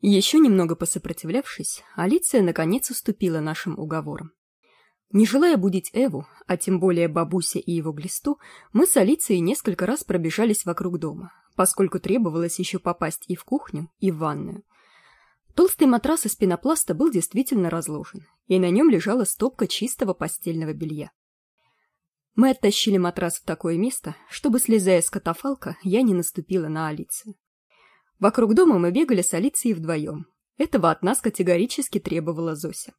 Еще немного посопротивлявшись, Алиция наконец уступила нашим уговорам. Не желая будить Эву, а тем более бабуся и его глисту, мы с Алицией несколько раз пробежались вокруг дома, поскольку требовалось еще попасть и в кухню, и в ванную. Толстый матрас из пенопласта был действительно разложен, и на нем лежала стопка чистого постельного белья. Мы оттащили матрас в такое место, чтобы, слезая с катафалка, я не наступила на Алицию. Вокруг дома мы бегали с Алицией вдвоем. Этого от нас категорически требовала Зося.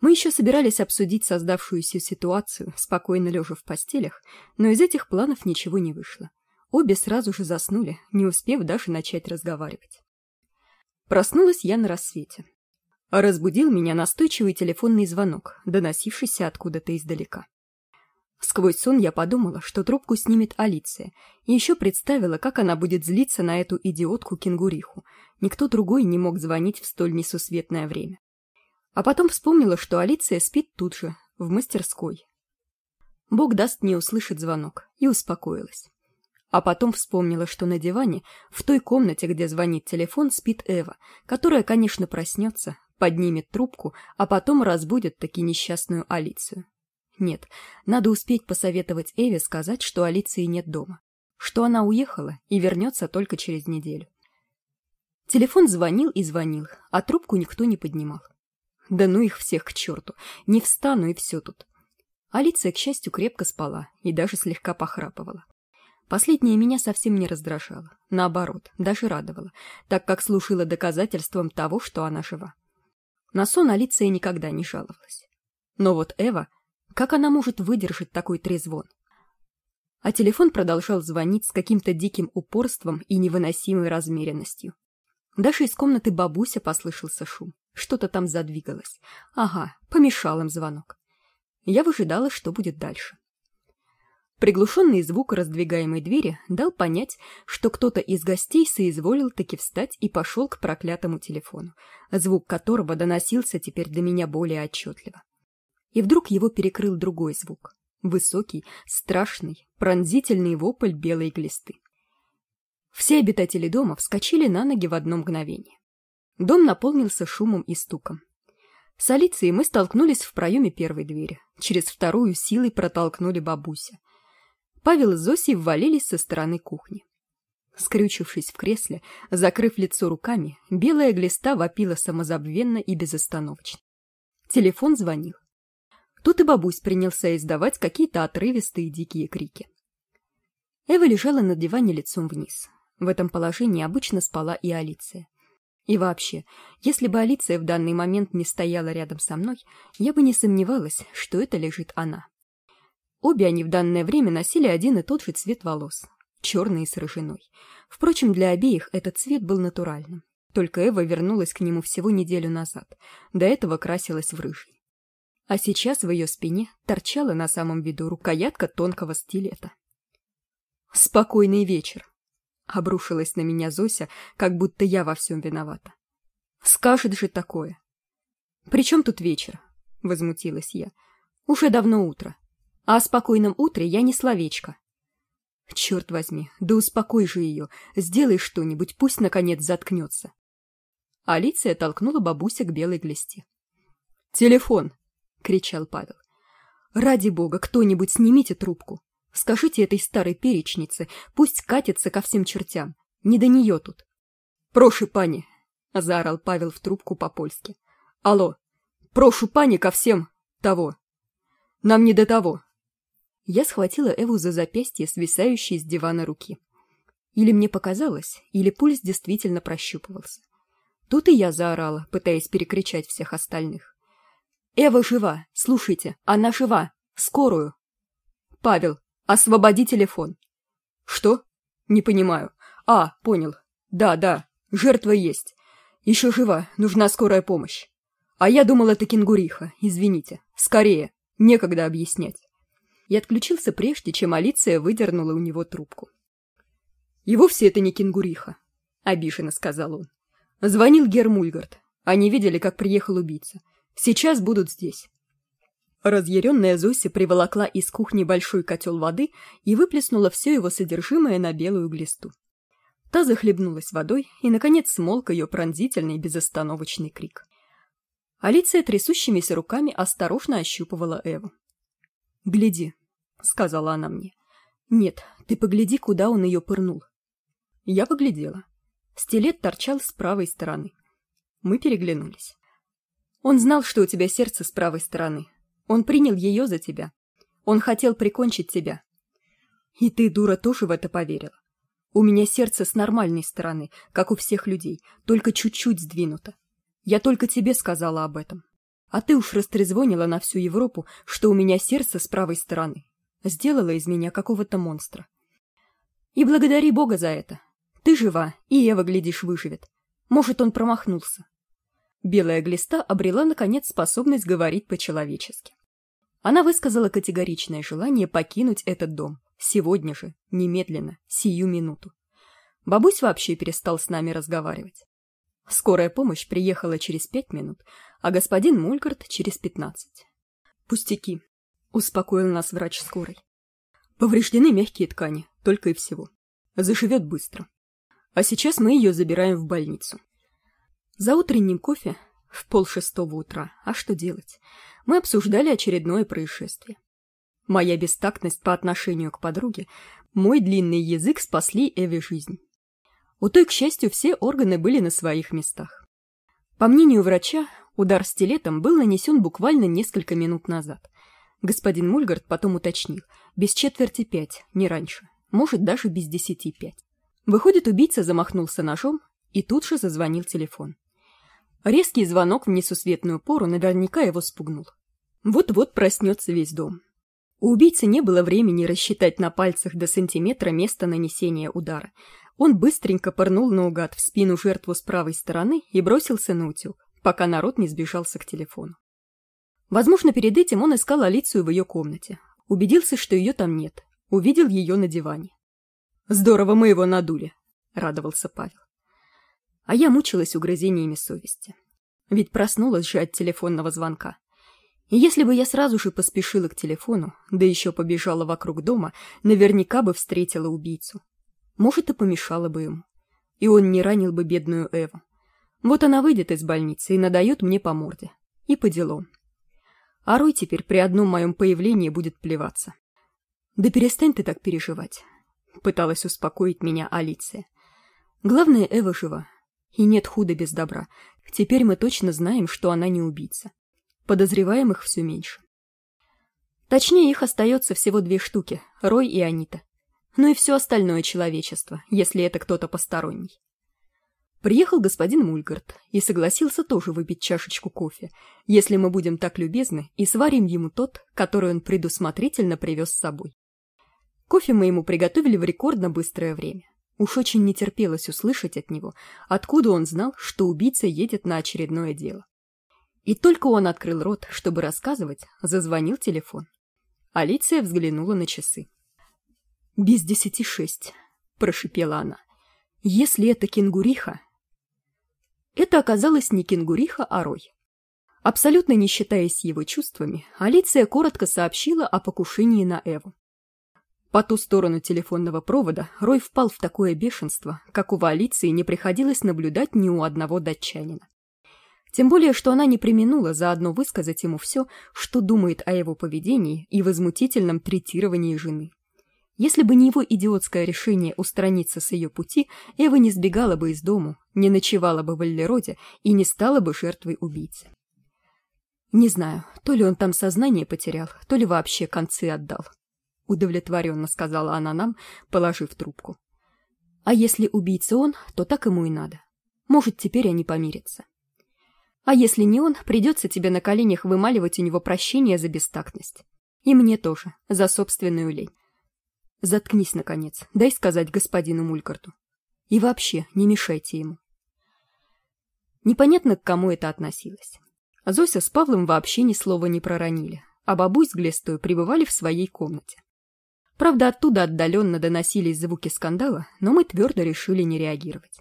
Мы еще собирались обсудить создавшуюся ситуацию, спокойно лежа в постелях, но из этих планов ничего не вышло. Обе сразу же заснули, не успев даже начать разговаривать. Проснулась я на рассвете. Разбудил меня настойчивый телефонный звонок, доносившийся откуда-то издалека. Сквозь сон я подумала, что трубку снимет Алиция, и еще представила, как она будет злиться на эту идиотку-кенгуриху. Никто другой не мог звонить в столь несусветное время. А потом вспомнила, что Алиция спит тут же, в мастерской. Бог даст не услышать звонок, и успокоилась. А потом вспомнила, что на диване, в той комнате, где звонит телефон, спит Эва, которая, конечно, проснется, поднимет трубку, а потом разбудит таки несчастную Алицию. Нет, надо успеть посоветовать Эве сказать, что Алиции нет дома. Что она уехала и вернется только через неделю. Телефон звонил и звонил, а трубку никто не поднимал. Да ну их всех к черту, не встану и все тут. Алиция, к счастью, крепко спала и даже слегка похрапывала. Последнее меня совсем не раздражало, наоборот, даже радовало, так как служила доказательством того, что она жива. На сон Алиция никогда не жаловалась. Но вот Эва как она может выдержать такой трезвон? А телефон продолжал звонить с каким-то диким упорством и невыносимой размеренностью. Даже из комнаты бабуся послышался шум. Что-то там задвигалось. Ага, помешал им звонок. Я выжидала, что будет дальше. Приглушенный звук раздвигаемой двери дал понять, что кто-то из гостей соизволил таки встать и пошел к проклятому телефону, звук которого доносился теперь до меня более отчетливо и вдруг его перекрыл другой звук. Высокий страшный пронзительный вопль белой глисты. Все обитатели дома вскочили на ноги в одно мгновение. Дом наполнился шумом и стуком. С алицией мы столкнулись в проеме первой двери. Через вторую силой протолкнули бабуся. Павел и зосей ввалились со стороны кухни. Скрючившись в кресле закрыв лицо руками белая глиста вопила самозабвенно и безостановочно. Телефон звонил Тут и бабусь принялся издавать какие-то отрывистые дикие крики. Эва лежала на диване лицом вниз. В этом положении обычно спала и Алиция. И вообще, если бы Алиция в данный момент не стояла рядом со мной, я бы не сомневалась, что это лежит она. Обе они в данное время носили один и тот же цвет волос — черный с рыжиной. Впрочем, для обеих этот цвет был натуральным. Только Эва вернулась к нему всего неделю назад. До этого красилась в рыжий а сейчас в ее спине торчала на самом виду рукоятка тонкого стилета. «Спокойный вечер!» — обрушилась на меня Зося, как будто я во всем виновата. «Скажет же такое!» «При чем тут вечер?» — возмутилась я. «Уже давно утро. А о спокойном утре я не словечко». «Черт возьми, да успокой же ее, сделай что-нибудь, пусть, наконец, заткнется». Алиция толкнула бабуся к белой глисте. «Телефон!» Кричал павел. Ради бога кто-нибудь снимите трубку. Скажите этой старой перечнице пусть катится ко всем чертям. Не до нее тут. Прошу пани заорал павел в трубку по польски алло прошу пани ко всем того. Нам не до того. Я схватила эву за запястье свисающей с дивана руки. Или мне показалось или пульс действительно прощупывался. Тут и я заорала пытаясь перекричать всех остальных эва жива. Слушайте она жива. Скорую. Павел освободи телефон. Что? Не понимаю. А понял. Да да жертва есть. Еще жива. Нужна скорая помощь. А я думал это кенгуриха. Извините. Скорее. Некогда объяснять. И отключился прежде чем алиция выдернула у него трубку. И вовсе это не кенгуриха обиженно сказал он. Звонил гермульгард. Они видели как приехал убийца Сейчас будут здесь. Разъяренная Зося приволокла из кухни большой котел воды и выплеснула все его содержимое на белую глисту. Та захлебнулась водой, и, наконец, смолк ее пронзительный безостановочный крик. Алиция трясущимися руками осторожно ощупывала Эву. «Гляди», — сказала она мне. «Нет, ты погляди, куда он ее пырнул». Я поглядела. Стилет торчал с правой стороны. Мы переглянулись. «Он знал, что у тебя сердце с правой стороны. Он принял ее за тебя. Он хотел прикончить тебя. И ты, дура, тоже в это поверила. У меня сердце с нормальной стороны, как у всех людей, только чуть-чуть сдвинуто. Я только тебе сказала об этом. А ты уж растрезвонила на всю Европу, что у меня сердце с правой стороны. Сделала из меня какого-то монстра. И благодари Бога за это. Ты жива, и Ева, глядишь, выживет. Может, он промахнулся. Белая глиста обрела, наконец, способность говорить по-человечески. Она высказала категоричное желание покинуть этот дом. Сегодня же, немедленно, сию минуту. Бабусь вообще перестал с нами разговаривать. Скорая помощь приехала через пять минут, а господин Мулькарт через пятнадцать. «Пустяки», — успокоил нас врач скорой. «Повреждены мягкие ткани, только и всего. Заживет быстро. А сейчас мы ее забираем в больницу». За утренним кофе в полшестого утра, а что делать, мы обсуждали очередное происшествие. Моя бестактность по отношению к подруге, мой длинный язык спасли Эве жизнь. У той, к счастью, все органы были на своих местах. По мнению врача, удар стилетом был нанесен буквально несколько минут назад. Господин Мульгард потом уточнил, без четверти пять, не раньше, может даже без десяти пять. Выходит, убийца замахнулся ножом, и тут же зазвонил телефон. Резкий звонок в несусветную пору наверняка его спугнул. Вот-вот проснется весь дом. У убийцы не было времени рассчитать на пальцах до сантиметра место нанесения удара, он быстренько пырнул наугад в спину жертву с правой стороны и бросился на утюг, пока народ не сбежался к телефону. Возможно, перед этим он искал Алицию в ее комнате. Убедился, что ее там нет. Увидел ее на диване. «Здорово мы его надули», — радовался Павел. А я мучилась угрызениями совести. Ведь проснулась же от телефонного звонка. И если бы я сразу же поспешила к телефону, да еще побежала вокруг дома, наверняка бы встретила убийцу, может, и помешало бы ему. И он не ранил бы бедную Эву. Вот она выйдет из больницы и надает мне по морде. И по делам. А Рой теперь при одном моем появлении будет плеваться. «Да перестань ты так переживать», — пыталась успокоить меня Алиция. «Главное, Эва жива. И нет худа без добра. Теперь мы точно знаем, что она не убийца. Подозреваемых все меньше. Точнее, их остается всего две штуки — Рой и Анита но и все остальное человечество, если это кто-то посторонний. Приехал господин Мульгарт и согласился тоже выпить чашечку кофе, если мы будем так любезны и сварим ему тот, который он предусмотрительно привез с собой. Кофе мы ему приготовили в рекордно быстрое время. Уж очень не терпелось услышать от него, откуда он знал, что убийца едет на очередное дело. И только он открыл рот, чтобы рассказывать, зазвонил телефон. Алиция взглянула на часы без десяти шесть прошипела она если это кенгуриха это оказалось не кенгуриха а рой абсолютно не считаясь его чувствами алиция коротко сообщила о покушении на эву по ту сторону телефонного провода рой впал в такое бешенство какого алиции не приходилось наблюдать ни у одного датчанина тем более что она не применула заодно высказать ему все что думает о его поведении и возмутительном третировании жены если бы не его идиотское решение устраниться с ее пути, Эва не сбегала бы из дому, не ночевала бы в Эллероде и не стала бы жертвой убийцы. Не знаю, то ли он там сознание потерял, то ли вообще концы отдал. Удовлетворенно сказала она нам, положив трубку. А если убийца он, то так ему и надо. Может, теперь они помирятся. А если не он, придется тебе на коленях вымаливать у него прощение за бестактность. И мне тоже, за собственную лень. Заткнись, наконец, дай сказать господину Мулькарту. И вообще, не мешайте ему. Непонятно, к кому это относилось. Зося с Павлом вообще ни слова не проронили, а бабусь с Глестой пребывали в своей комнате. Правда, оттуда отдаленно доносились звуки скандала, но мы твердо решили не реагировать.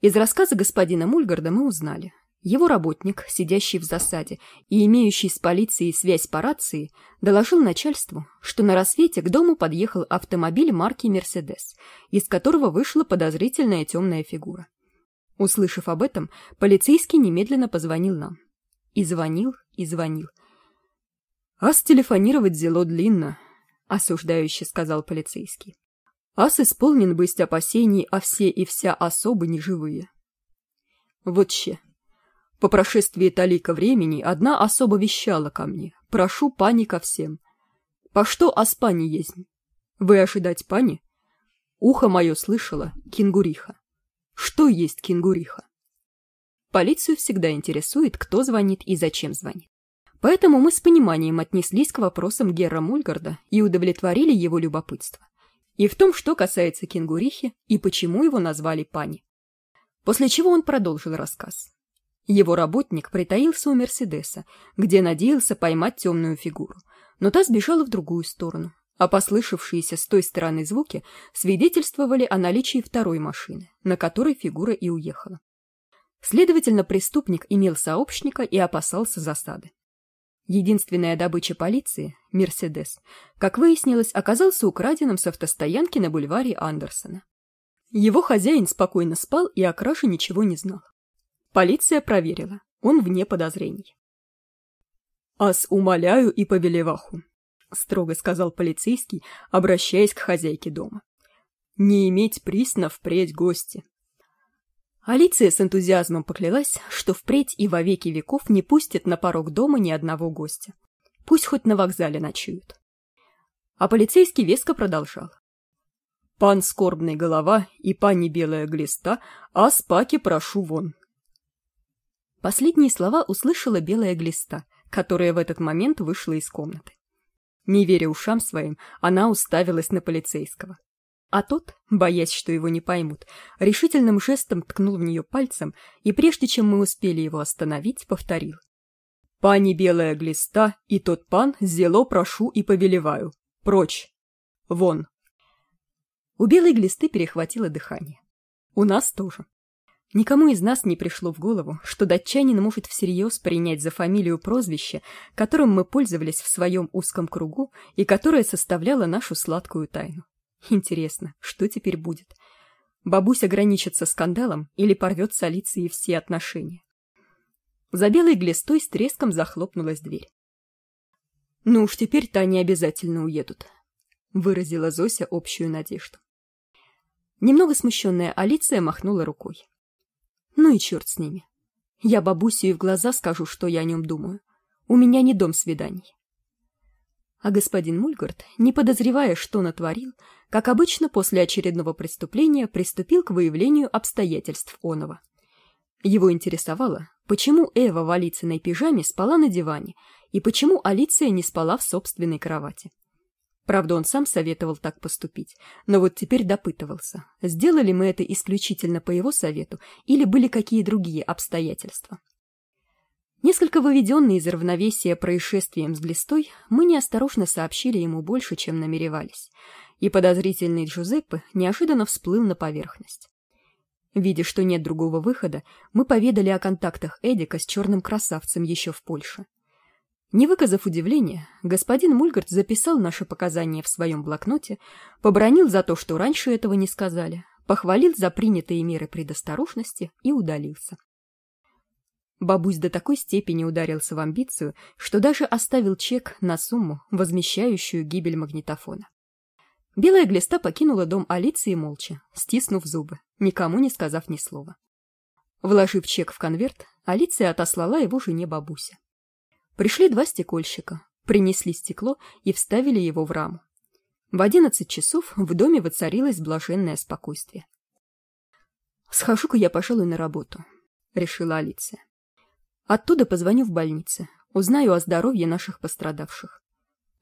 Из рассказа господина Мульгарда мы узнали, Его работник, сидящий в засаде и имеющий с полицией связь по рации, доложил начальству, что на рассвете к дому подъехал автомобиль марки «Мерседес», из которого вышла подозрительная темная фигура. Услышав об этом, полицейский немедленно позвонил нам. И звонил, и звонил. «А стелефонировать зело длинно», — осуждающе сказал полицейский. «Ас исполнен быть опасений, а все и вся особы неживые». «Вот че», по прошествии талика времени одна особа вещала ко мне. Прошу пани ко всем. По что аспани есть? Вы ожидать пани? Ухо мое слышало кенгуриха. Что есть кенгуриха? Полицию всегда интересует, кто звонит и зачем звонит. Поэтому мы с пониманием отнеслись к вопросам Герра Мульгарда и удовлетворили его любопытство. И в том, что касается кенгурихи и почему его назвали пани. После чего он продолжил рассказ. Его работник притаился у Мерседеса, где надеялся поймать темную фигуру, но та сбежала в другую сторону, а послышавшиеся с той стороны звуки свидетельствовали о наличии второй машины, на которой фигура и уехала. Следовательно, преступник имел сообщника и опасался засады. Единственная добыча полиции, Мерседес, как выяснилось, оказался украденным с автостоянки на бульваре Андерсона. Его хозяин спокойно спал и о краже ничего не знал. Полиция проверила. Он вне подозрений. «Ас умоляю и повелеваху», — строго сказал полицейский, обращаясь к хозяйке дома. «Не иметь присно впредь гости». Алиция с энтузиазмом поклялась, что впредь и во веки веков не пустит на порог дома ни одного гостя. Пусть хоть на вокзале ночуют. А полицейский веско продолжал. «Пан скорбный голова и пани белая глиста, а спаки прошу вон». Последние слова услышала белая глиста, которая в этот момент вышла из комнаты. Не веря ушам своим, она уставилась на полицейского. А тот, боясь, что его не поймут, решительным жестом ткнул в нее пальцем и, прежде чем мы успели его остановить, повторил. «Пани белая глиста и тот пан зело прошу и повелеваю. Прочь! Вон!» У белой глисты перехватило дыхание. У нас тоже. Никому из нас не пришло в голову, что датчанин может всерьез принять за фамилию прозвище, которым мы пользовались в своем узком кругу и которое составляло нашу сладкую тайну. Интересно, что теперь будет? Бабусь ограничится скандалом или порвет с Алицией все отношения? За белой глистой с треском захлопнулась дверь. «Ну уж теперь-то они обязательно уедут», — выразила Зося общую надежду. Немного смущенная Алиция махнула рукой. Ну и черт с ними. Я бабусе и в глаза скажу, что я о нем думаю. У меня не дом свиданий. А господин Мульгард, не подозревая, что натворил, как обычно после очередного преступления приступил к выявлению обстоятельств оного. Его интересовало, почему Эва в Алицыной пижаме спала на диване и почему Алиция не спала в собственной кровати. Правда, он сам советовал так поступить, но вот теперь допытывался, сделали мы это исключительно по его совету или были какие другие обстоятельства. Несколько выведенные из равновесия происшествием с глистой, мы неосторожно сообщили ему больше, чем намеревались, и подозрительный Джузеппе неожиданно всплыл на поверхность. Видя, что нет другого выхода, мы поведали о контактах Эдика с черным красавцем еще в Польше. Не выказав удивления, господин Мульгард записал наши показания в своем блокноте, побронил за то, что раньше этого не сказали, похвалил за принятые меры предосторожности и удалился. Бабусь до такой степени ударился в амбицию, что даже оставил чек на сумму, возмещающую гибель магнитофона. Белая глиста покинула дом Алиции молча, стиснув зубы, никому не сказав ни слова. Вложив чек в конверт, Алиция отослала его жене бабуся. Пришли два стекольщика, принесли стекло и вставили его в раму. В одиннадцать часов в доме воцарилось блаженное спокойствие. «Схожу-ка я, пожалуй, на работу», — решила Алиция. «Оттуда позвоню в больнице, узнаю о здоровье наших пострадавших.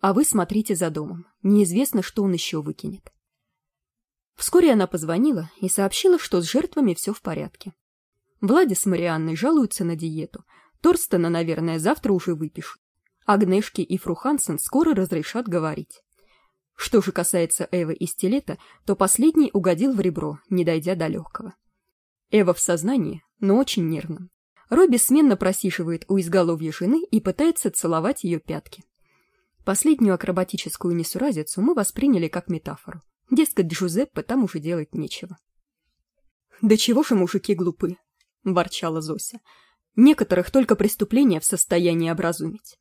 А вы смотрите за домом, неизвестно, что он еще выкинет». Вскоре она позвонила и сообщила, что с жертвами все в порядке. Влади с Марианной жалуются на диету, Торстена, наверное, завтра уже выпишут. Агнешки и Фру Хансен скоро разрешат говорить. Что же касается Эвы и Стилета, то последний угодил в ребро, не дойдя до легкого. Эва в сознании, но очень нервном. Рой бессменно просиживает у изголовья жены и пытается целовать ее пятки. Последнюю акробатическую несуразицу мы восприняли как метафору. Дескать, Джузеппе там уже делать нечего. «Да чего же мужики глупы?» — ворчала Зося. «Некоторых только преступления в состоянии образумить».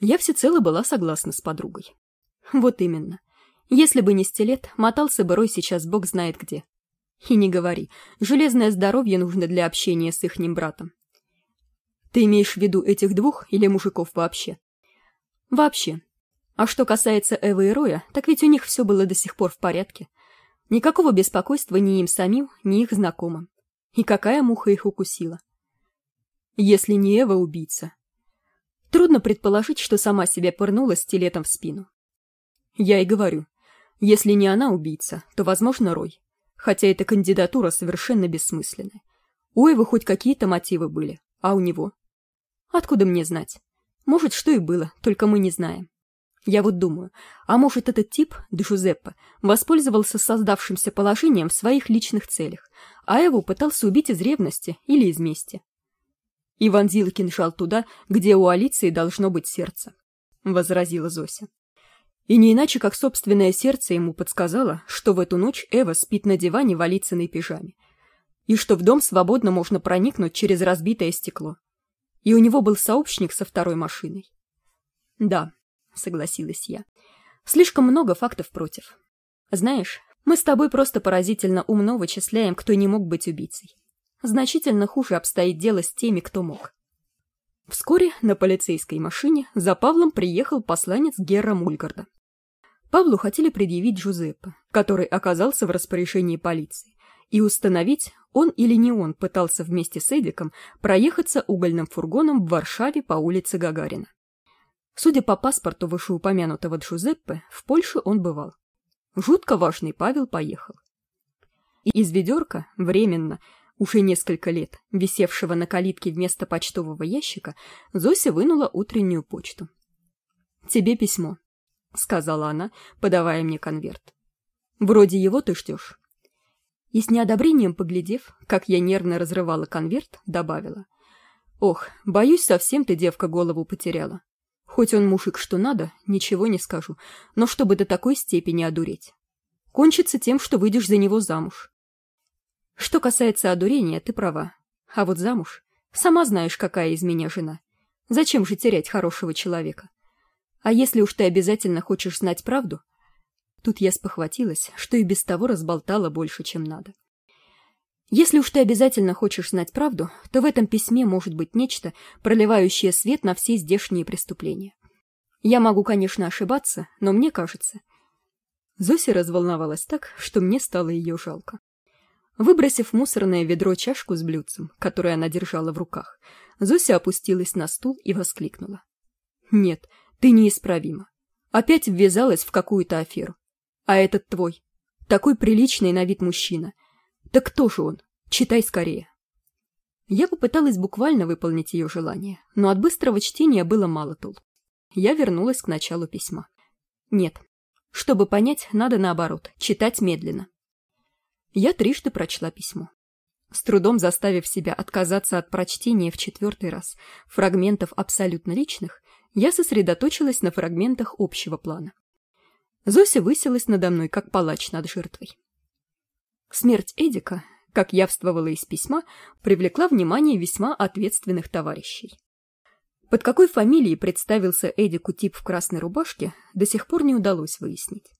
Я всецело была согласна с подругой. Вот именно. Если бы не стилет, мотался бы Рой сейчас бог знает где. И не говори, железное здоровье нужно для общения с ихним братом. Ты имеешь в виду этих двух или мужиков вообще? Вообще. А что касается Эвы и Роя, так ведь у них все было до сих пор в порядке. Никакого беспокойства ни им самим, ни их знакомым. И какая муха их укусила? Если не Эва убийца. Трудно предположить, что сама себя пырнула стилетом в спину. Я и говорю, если не она убийца, то, возможно, Рой. Хотя эта кандидатура совершенно бессмысленная. У Эвы хоть какие-то мотивы были, а у него? Откуда мне знать? Может, что и было, только мы не знаем. Я вот думаю, а может этот тип, Джузеппе, воспользовался создавшимся положением в своих личных целях, а Эву пытался убить из ревности или из мести. И вонзил кинжал туда, где у Алиции должно быть сердце, — возразила Зося. И не иначе, как собственное сердце ему подсказало, что в эту ночь Эва спит на диване в Алицыной пижаме, и что в дом свободно можно проникнуть через разбитое стекло. И у него был сообщник со второй машиной. Да, согласилась я. Слишком много фактов против. Знаешь, мы с тобой просто поразительно умно вычисляем, кто не мог быть убийцей. Значительно хуже обстоит дело с теми, кто мог. Вскоре на полицейской машине за Павлом приехал посланец Герра Мульгарда. Павлу хотели предъявить Джузеппе, который оказался в распоряжении полиции, и установить, он или не он пытался вместе с Эдиком проехаться угольным фургоном в Варшаве по улице Гагарина. Судя по паспорту вышеупомянутого Джузеппе, в Польше он бывал. Жутко важный Павел поехал. И из ведерка, временно, уже несколько лет, висевшего на калитке вместо почтового ящика, Зося вынула утреннюю почту. «Тебе письмо», — сказала она, подавая мне конверт. «Вроде его ты ждешь». И с неодобрением поглядев, как я нервно разрывала конверт, добавила. «Ох, боюсь, совсем ты, девка, голову потеряла. Хоть он мужик что надо, ничего не скажу, но чтобы до такой степени одуреть. Кончится тем, что выйдешь за него замуж. Что касается одурения, ты права. А вот замуж? Сама знаешь, какая из меня жена. Зачем же терять хорошего человека? А если уж ты обязательно хочешь знать правду? Тут я спохватилась, что и без того разболтала больше, чем надо. Если уж ты обязательно хочешь знать правду, то в этом письме может быть нечто, проливающее свет на все здешние преступления. Я могу, конечно, ошибаться, но мне кажется... Зося разволновалась так, что мне стало ее жалко. Выбросив мусорное ведро чашку с блюдцем, которое она держала в руках, Зося опустилась на стул и воскликнула. «Нет, ты неисправима. Опять ввязалась в какую-то аферу. А этот твой. Такой приличный на вид мужчина. Так кто же он? Читай скорее. Я попыталась буквально выполнить ее желание, но от быстрого чтения было мало толку. Я вернулась к началу письма. Нет. Чтобы понять, надо наоборот, читать медленно. Я трижды прочла письмо. С трудом заставив себя отказаться от прочтения в четвертый раз фрагментов абсолютно личных, я сосредоточилась на фрагментах общего плана. Зося высилась надо мной, как палач над жертвой. Смерть Эдика, как явствовала из письма, привлекла внимание весьма ответственных товарищей. Под какой фамилией представился Эдику тип в красной рубашке, до сих пор не удалось выяснить.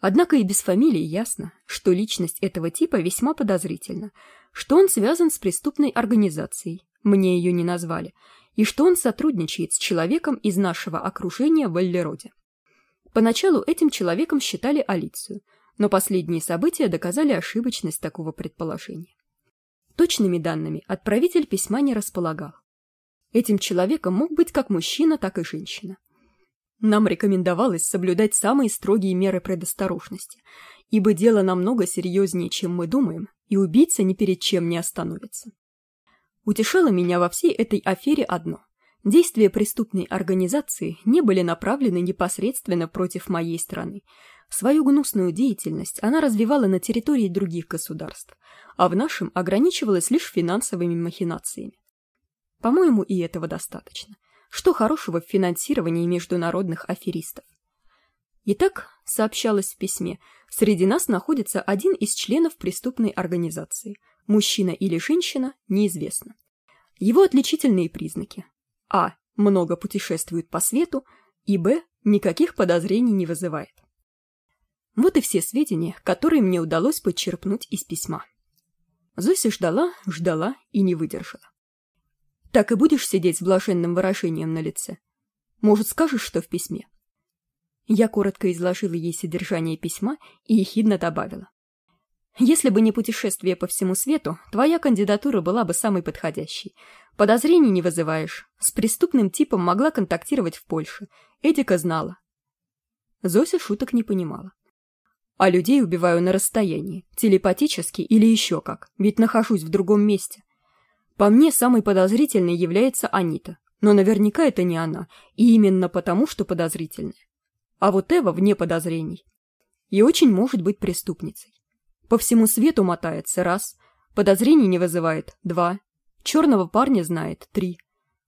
Однако и без фамилии ясно, что личность этого типа весьма подозрительна, что он связан с преступной организацией, мне ее не назвали, и что он сотрудничает с человеком из нашего окружения в Эллероде. Поначалу этим человеком считали Алицию, но последние события доказали ошибочность такого предположения. Точными данными отправитель письма не располагал. Этим человеком мог быть как мужчина, так и женщина. Нам рекомендовалось соблюдать самые строгие меры предосторожности, ибо дело намного серьезнее, чем мы думаем, и убийца ни перед чем не остановится. Утешало меня во всей этой афере одно. Действия преступной организации не были направлены непосредственно против моей страны. Свою гнусную деятельность она развивала на территории других государств, а в нашем ограничивалась лишь финансовыми махинациями. По-моему, и этого достаточно. Что хорошего в финансировании международных аферистов? Итак, сообщалось в письме, среди нас находится один из членов преступной организации. Мужчина или женщина – неизвестно. Его отличительные признаки. А. Много путешествует по свету. И Б. Никаких подозрений не вызывает. Вот и все сведения, которые мне удалось подчерпнуть из письма. Зося ждала, ждала и не выдержала. Так и будешь сидеть с блаженным выражением на лице? Может, скажешь, что в письме? Я коротко изложила ей содержание письма и ехидно добавила. Если бы не путешествие по всему свету, твоя кандидатура была бы самой подходящей. Подозрений не вызываешь. С преступным типом могла контактировать в Польше. Эдика знала. Зося шуток не понимала. А людей убиваю на расстоянии, телепатически или еще как, ведь нахожусь в другом месте. По мне, самой подозрительной является Анита, но наверняка это не она, и именно потому, что подозрительная. А вот Эва вне подозрений. И очень может быть преступницей. По всему свету мотается раз, подозрений не вызывает два, черного парня знает три,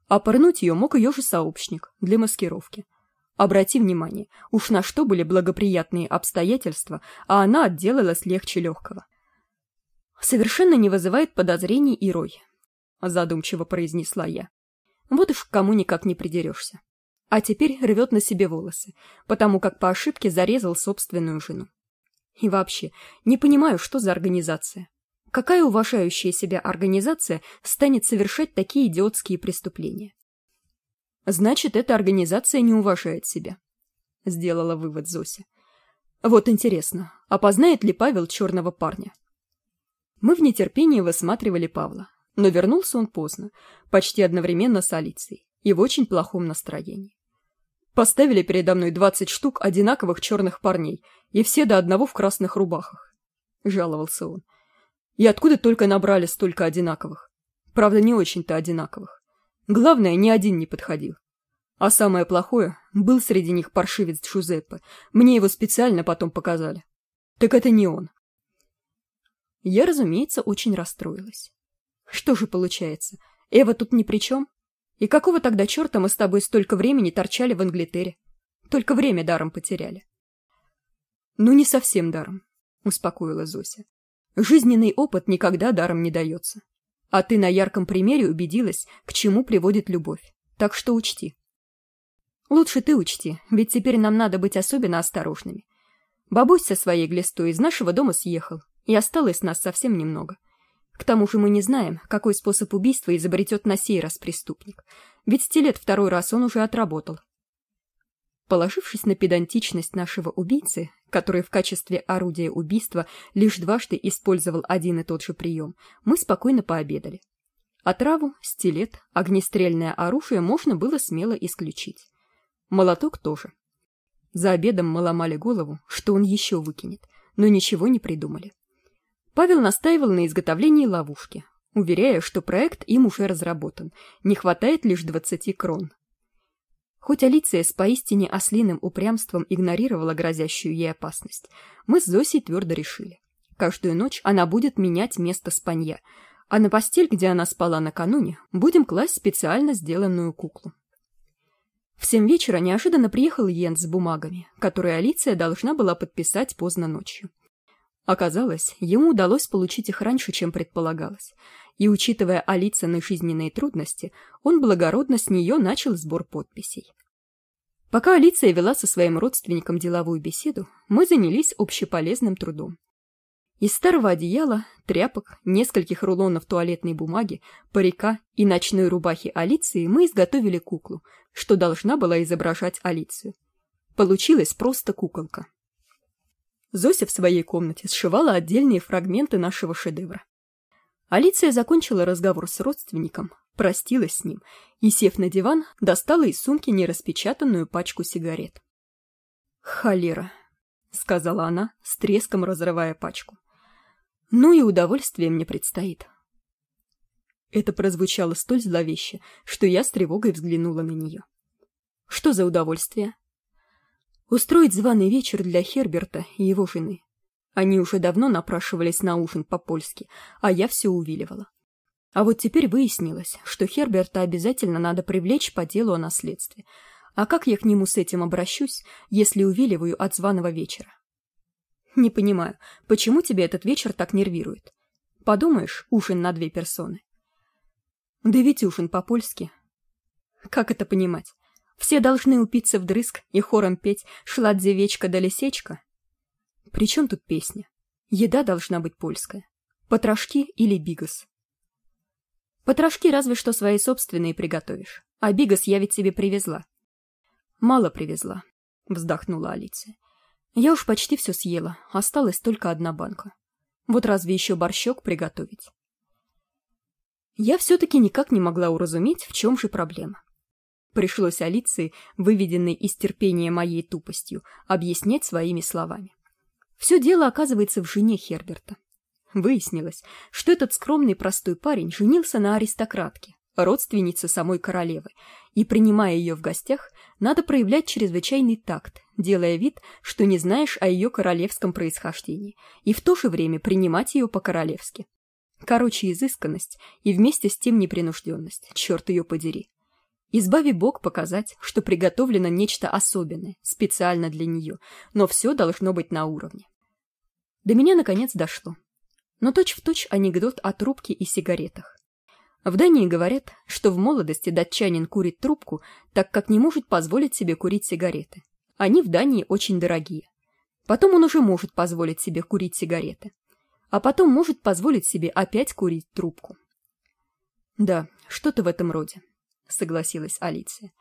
а пырнуть ее мог ее же сообщник для маскировки. Обрати внимание, уж на что были благоприятные обстоятельства, а она отделалась легче легкого. «Совершенно не вызывает подозрений и рой», — задумчиво произнесла я. «Вот уж к кому никак не придерешься. А теперь рвет на себе волосы, потому как по ошибке зарезал собственную жену. И вообще, не понимаю, что за организация. Какая уважающая себя организация станет совершать такие идиотские преступления? Значит, эта организация не уважает себя. Сделала вывод Зося. Вот интересно, опознает ли Павел черного парня? Мы в нетерпении высматривали Павла, но вернулся он поздно, почти одновременно с Алицией, и в очень плохом настроении. Поставили передо мной двадцать штук одинаковых черных парней, и все до одного в красных рубахах. Жаловался он. И откуда только набрали столько одинаковых? Правда, не очень-то одинаковых. Главное, ни один не подходил. А самое плохое, был среди них паршивец Джузеппе. Мне его специально потом показали. Так это не он. Я, разумеется, очень расстроилась. Что же получается, Эва тут ни при чем? И какого тогда черта мы с тобой столько времени торчали в Англитере? Только время даром потеряли. Ну, не совсем даром, успокоила Зося. Жизненный опыт никогда даром не дается. А ты на ярком примере убедилась, к чему приводит любовь. Так что учти. Лучше ты учти, ведь теперь нам надо быть особенно осторожными. Бабусь со своей глистой из нашего дома съехал, и осталось нас совсем немного. К тому же мы не знаем, какой способ убийства изобретет на сей раз преступник, ведь стилет второй раз он уже отработал. Положившись на педантичность нашего убийцы, который в качестве орудия убийства лишь дважды использовал один и тот же прием, мы спокойно пообедали. Отраву, стилет, огнестрельное оружие можно было смело исключить. Молоток тоже. За обедом мы ломали голову, что он еще выкинет, но ничего не придумали. Павел настаивал на изготовлении ловушки, уверяя, что проект им уже разработан, не хватает лишь двадцати крон, Хоть Алиция с поистине ослиным упрямством игнорировала грозящую ей опасность, мы с Зосей твердо решили. Каждую ночь она будет менять место спанья, а на постель, где она спала накануне, будем класть специально сделанную куклу. В семь вечера неожиданно приехал Йен с бумагами, которые Алиция должна была подписать поздно ночью. Оказалось, ему удалось получить их раньше, чем предполагалось, и, учитывая Алицыны жизненные трудности, он благородно с нее начал сбор подписей. Пока Алиция вела со своим родственником деловую беседу, мы занялись общеполезным трудом. Из старого одеяла, тряпок, нескольких рулонов туалетной бумаги, парика и ночной рубахи Алиции мы изготовили куклу, что должна была изображать Алицию. Получилась просто куколка. Зося в своей комнате сшивала отдельные фрагменты нашего шедевра. Алиция закончила разговор с родственником, простилась с ним и, сев на диван, достала из сумки нераспечатанную пачку сигарет. «Холера», — сказала она, с треском разрывая пачку. «Ну и удовольствие мне предстоит». Это прозвучало столь зловеще, что я с тревогой взглянула на нее. «Что за удовольствие?» «Устроить званый вечер для Херберта и его жены. Они уже давно напрашивались на ужин по-польски, а я все увиливала. А вот теперь выяснилось, что Херберта обязательно надо привлечь по делу о наследстве. А как я к нему с этим обращусь, если увиливаю от званого вечера? Не понимаю, почему тебя этот вечер так нервирует? Подумаешь, ужин на две персоны. Да ведь ужин по-польски. Как это понимать? Все должны упиться вдрызг и хором петь «Шла девечка да лисечка». Причем тут песня? Еда должна быть польская. Потрошки или бигос. Потрошки разве что свои собственные приготовишь. А бигос я ведь тебе привезла. Мало привезла, вздохнула Алиция. Я уж почти все съела, осталась только одна банка. Вот разве еще борщок приготовить? Я все-таки никак не могла уразуметь, в чем же проблема. Пришлось Алиции, выведенной из терпения моей тупостью, объяснять своими словами. Все дело оказывается в жене Херберта. Выяснилось, что этот скромный простой парень женился на аристократке, родственнице самой королевы, и, принимая ее в гостях, надо проявлять чрезвычайный такт, делая вид, что не знаешь о ее королевском происхождении, и в то же время принимать ее по-королевски. Короче, изысканность и вместе с тем непринужденность, черт ее подери. Избави Бог показать, что приготовлено нечто особенное, специально для нее, но все должно быть на уровне. До меня наконец дошло. Но точь-в-точь точь анекдот о трубке и сигаретах. В Дании говорят, что в молодости датчанин курит трубку, так как не может позволить себе курить сигареты. Они в Дании очень дорогие. Потом он уже может позволить себе курить сигареты а потом может позволить себе опять курить трубку. «Да, что-то в этом роде», — согласилась Алиция.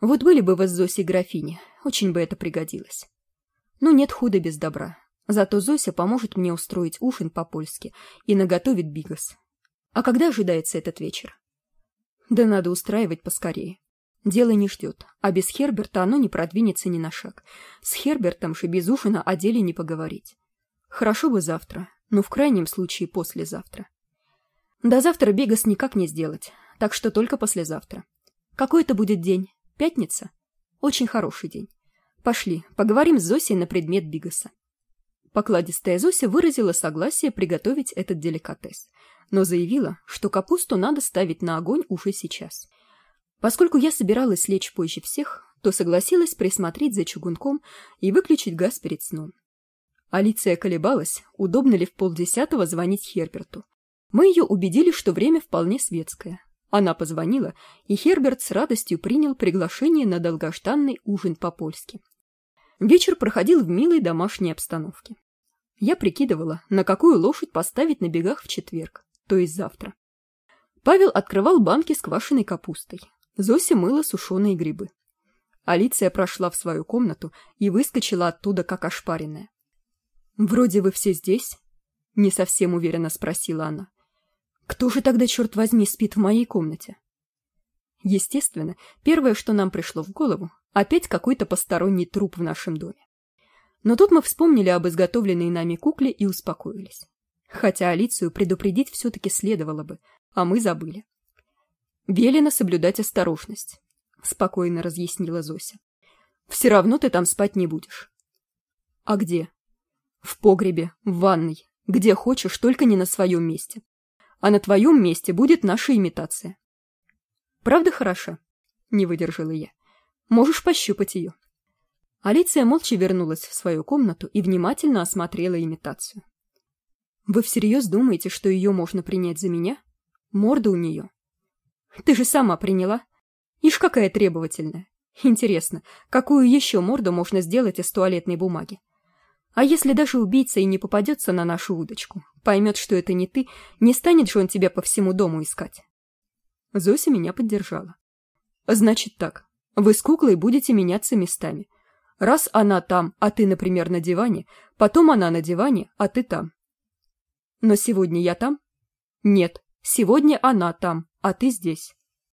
«Вот были бы вы с Зосей графини, очень бы это пригодилось. Ну, нет худа без добра. Зато Зося поможет мне устроить ужин по-польски и наготовит бигос. А когда ожидается этот вечер?» «Да надо устраивать поскорее. Дело не ждет, а без Херберта оно не продвинется ни на шаг. С Хербертом же без ужина о деле не поговорить. Хорошо бы завтра, но в крайнем случае послезавтра. До завтра Бегас никак не сделать, так что только послезавтра. Какой это будет день? Пятница? Очень хороший день. Пошли, поговорим с Зосей на предмет Бигаса. Покладистая Зося выразила согласие приготовить этот деликатес, но заявила, что капусту надо ставить на огонь уже сейчас. Поскольку я собиралась лечь позже всех, то согласилась присмотреть за чугунком и выключить газ перед сном. Алиция колебалась, удобно ли в полдесятого звонить Херберту. Мы ее убедили, что время вполне светское. Она позвонила, и Херберт с радостью принял приглашение на долгожданный ужин по-польски. Вечер проходил в милой домашней обстановке. Я прикидывала, на какую лошадь поставить на бегах в четверг, то есть завтра. Павел открывал банки с квашеной капустой. Зося мыла сушеные грибы. Алиция прошла в свою комнату и выскочила оттуда, как ошпаренная. «Вроде вы все здесь?» — не совсем уверенно спросила она. «Кто же тогда, черт возьми, спит в моей комнате?» Естественно, первое, что нам пришло в голову, опять какой-то посторонний труп в нашем доме. Но тут мы вспомнили об изготовленной нами кукле и успокоились. Хотя Алицию предупредить все-таки следовало бы, а мы забыли. «Велено соблюдать осторожность», — спокойно разъяснила Зося. «Все равно ты там спать не будешь». «А где?» В погребе, в ванной, где хочешь, только не на своем месте. А на твоем месте будет наша имитация. Правда хороша? Не выдержала я. Можешь пощупать ее. Алиция молча вернулась в свою комнату и внимательно осмотрела имитацию. Вы всерьез думаете, что ее можно принять за меня? Морда у нее. Ты же сама приняла. Ишь, какая требовательная. Интересно, какую еще морду можно сделать из туалетной бумаги? А если даже убийца и не попадется на нашу удочку, поймет, что это не ты, не станет же он тебя по всему дому искать. Зося меня поддержала. Значит так, вы с куклой будете меняться местами. Раз она там, а ты, например, на диване, потом она на диване, а ты там. Но сегодня я там? Нет, сегодня она там, а ты здесь.